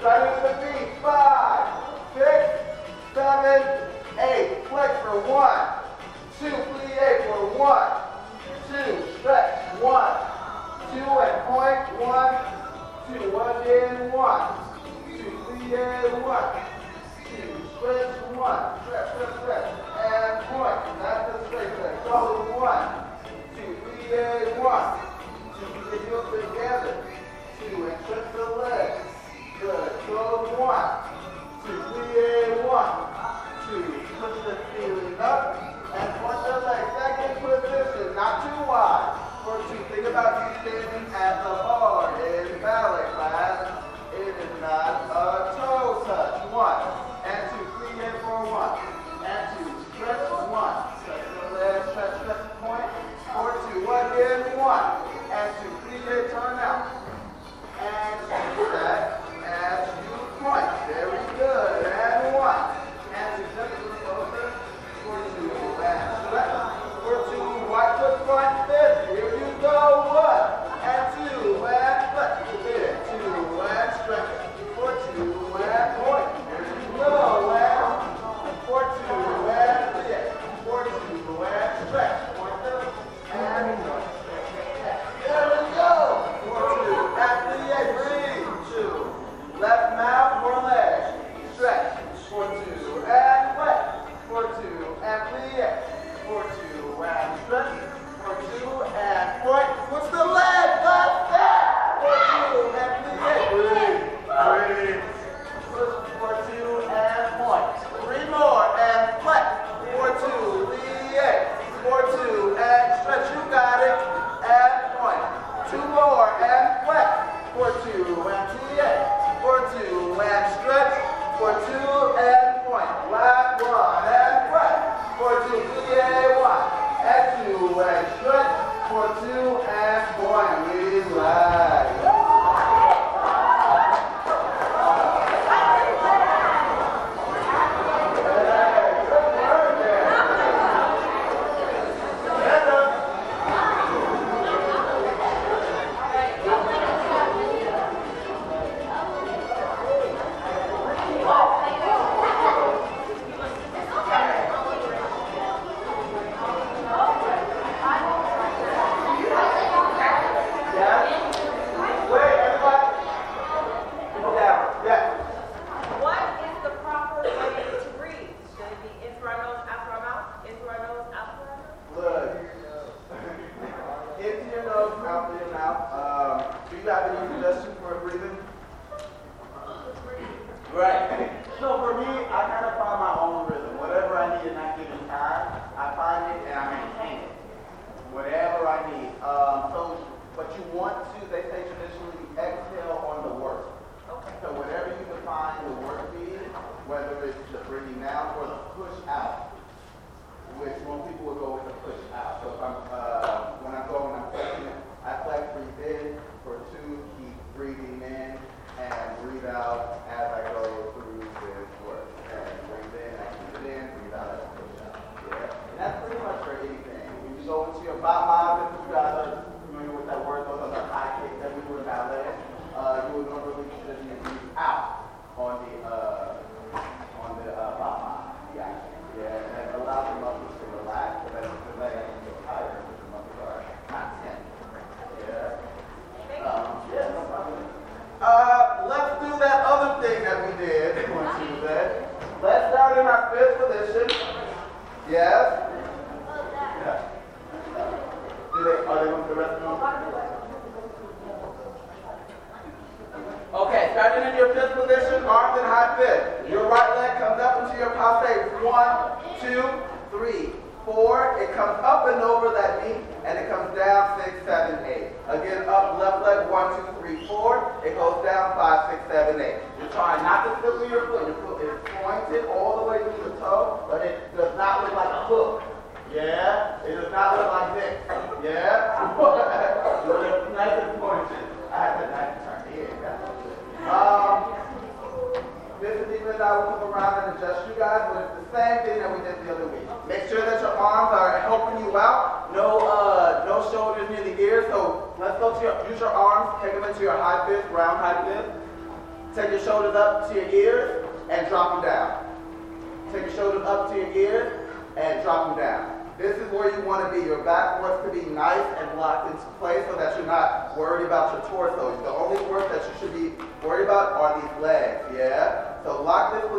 Starting with the feet. Five, six, seven, eight. Flex for one, two, plie for one, two, stretch, one, two, and point, one, two, one and one, two, plie, one, two, stretch, one, stretch, stretch, stretch, and point. That's the straight stretch. Solid one, two, plie, one, two, plie together the 12 one. A one, to push the ceiling up and point the leg second position, not too wide, First, you Think about you standing at the bar. four leg, stretch. For two, and wet. For two, and plie for two, and stretch for two, and point you're put? You're pointed all Take your shoulders up to your ears and drop them down. Take your shoulders up to your ears and drop them down. This is where you want to be. Your back wants to be nice and locked into place so that you're not worried about your torso. The only work that you should be worried about are these legs, yeah? So lock this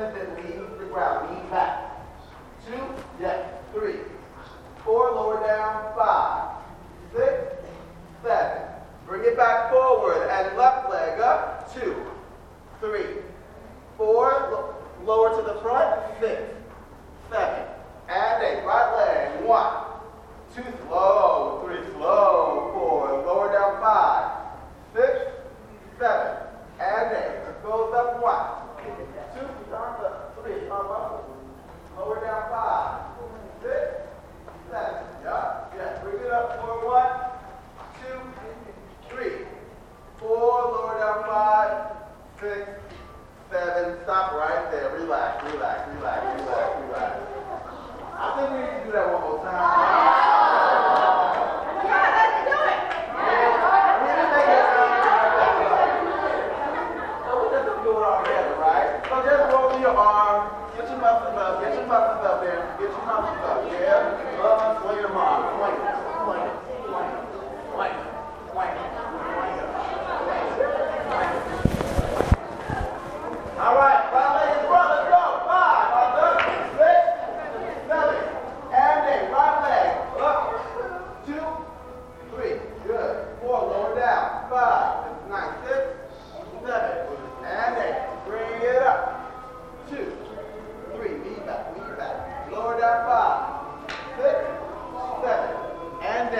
that leave the ground, Lean back.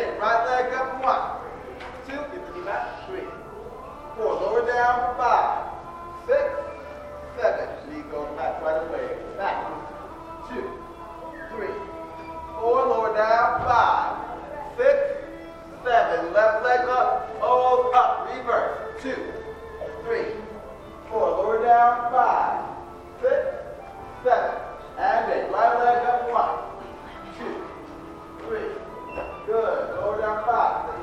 Okay, right leg up one, two, get the knee back, three, four, lower down, five, six, seven, knee goes back right away, back, two, three, four, lower down, five, six, seven, left leg up, hold up, reverse, two, three, four, lower down, five, six, seven, and eight, right leg up, one, Good. Lower down five.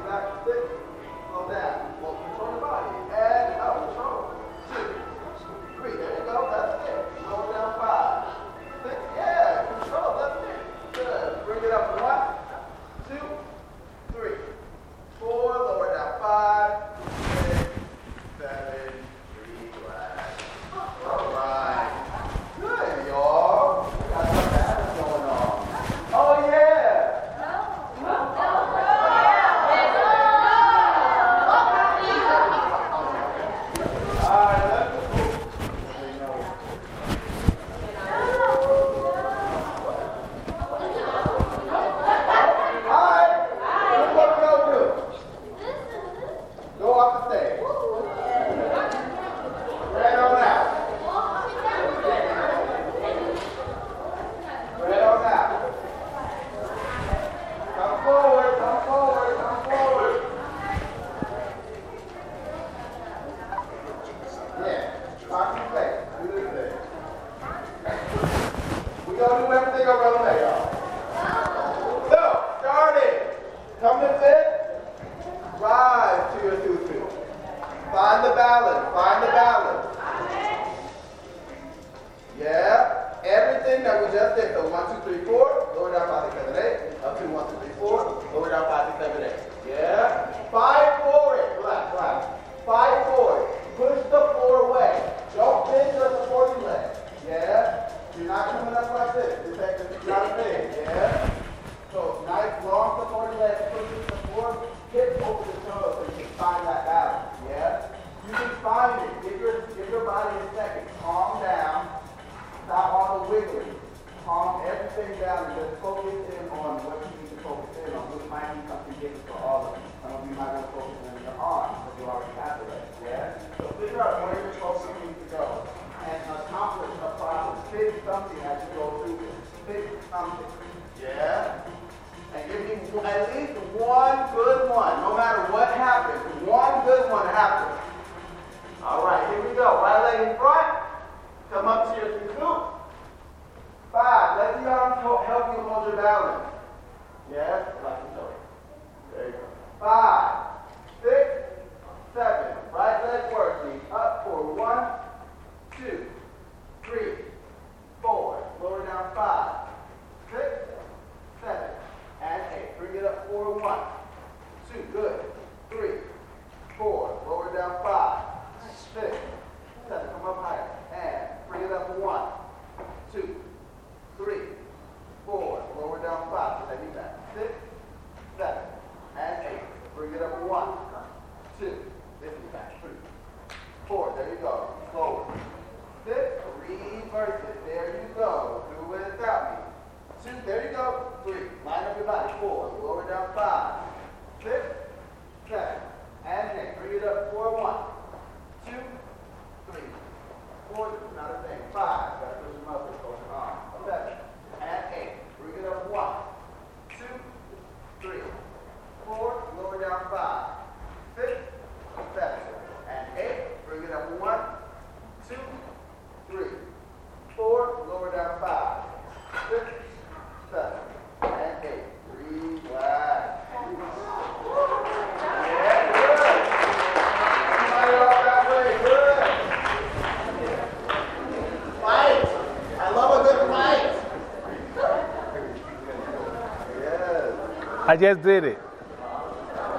I just did it.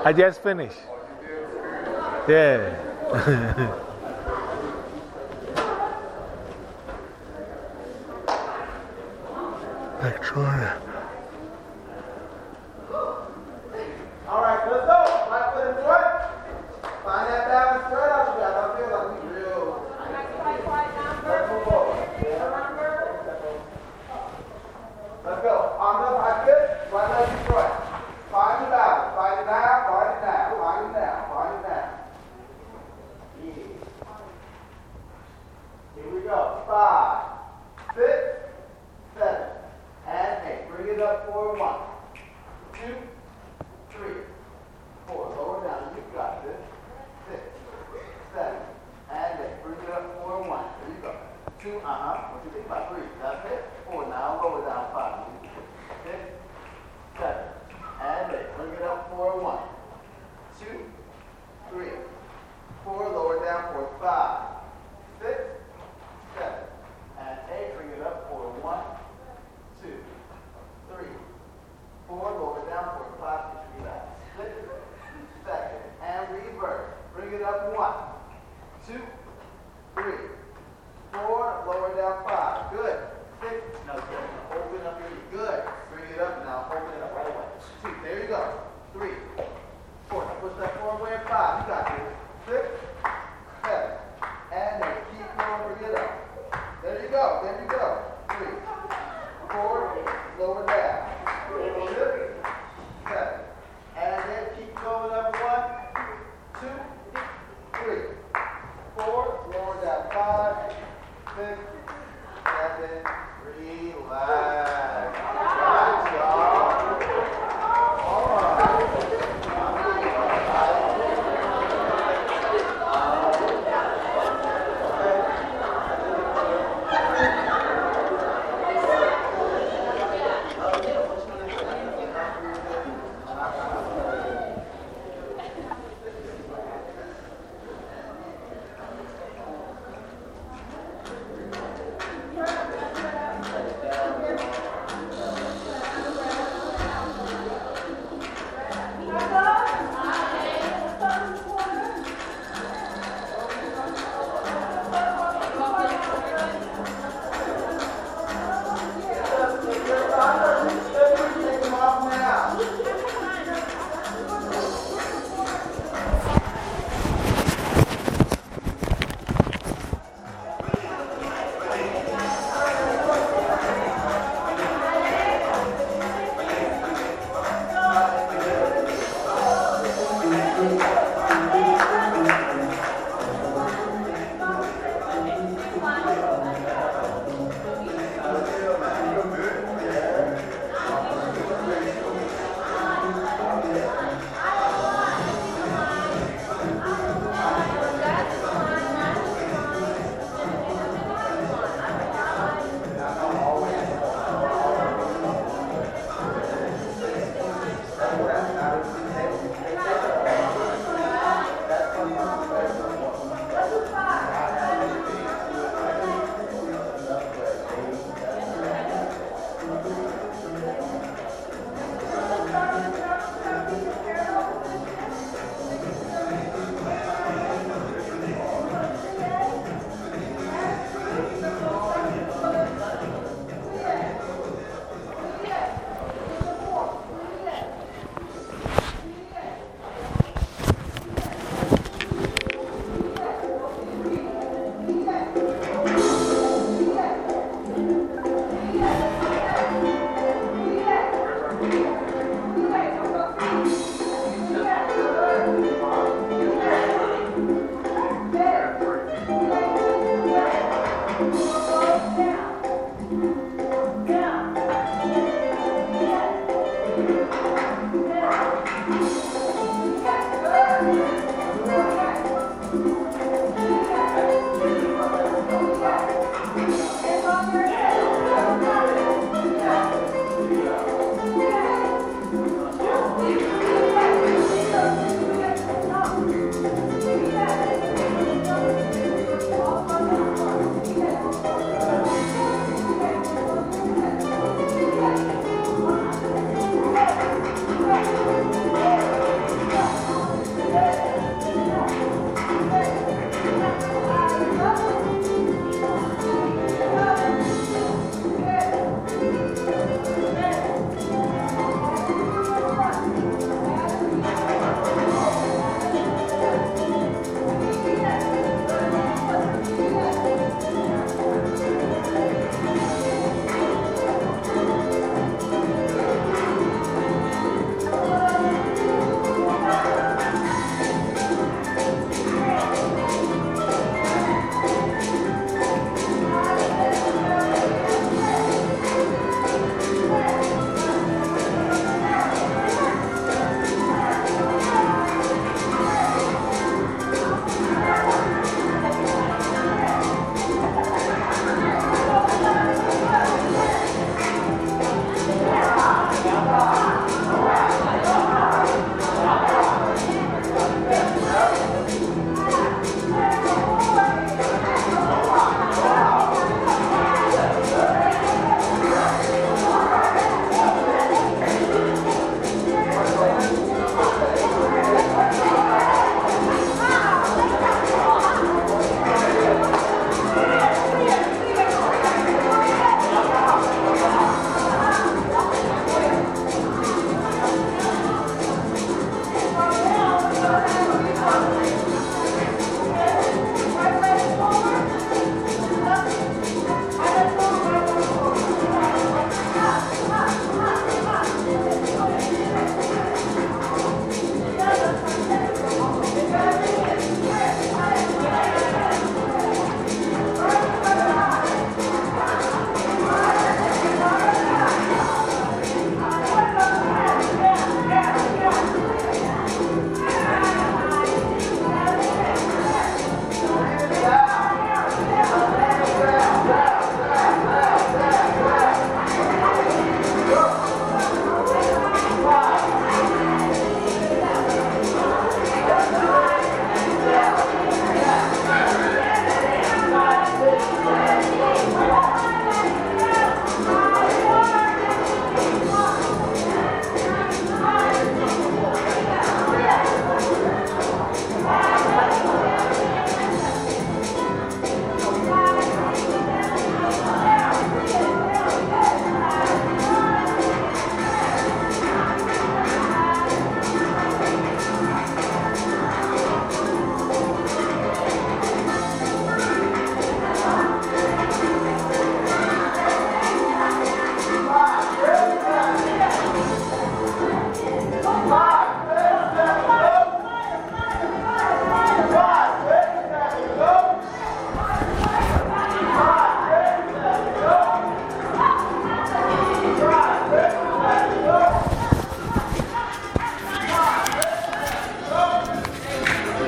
I just finished. Yeah. Actually.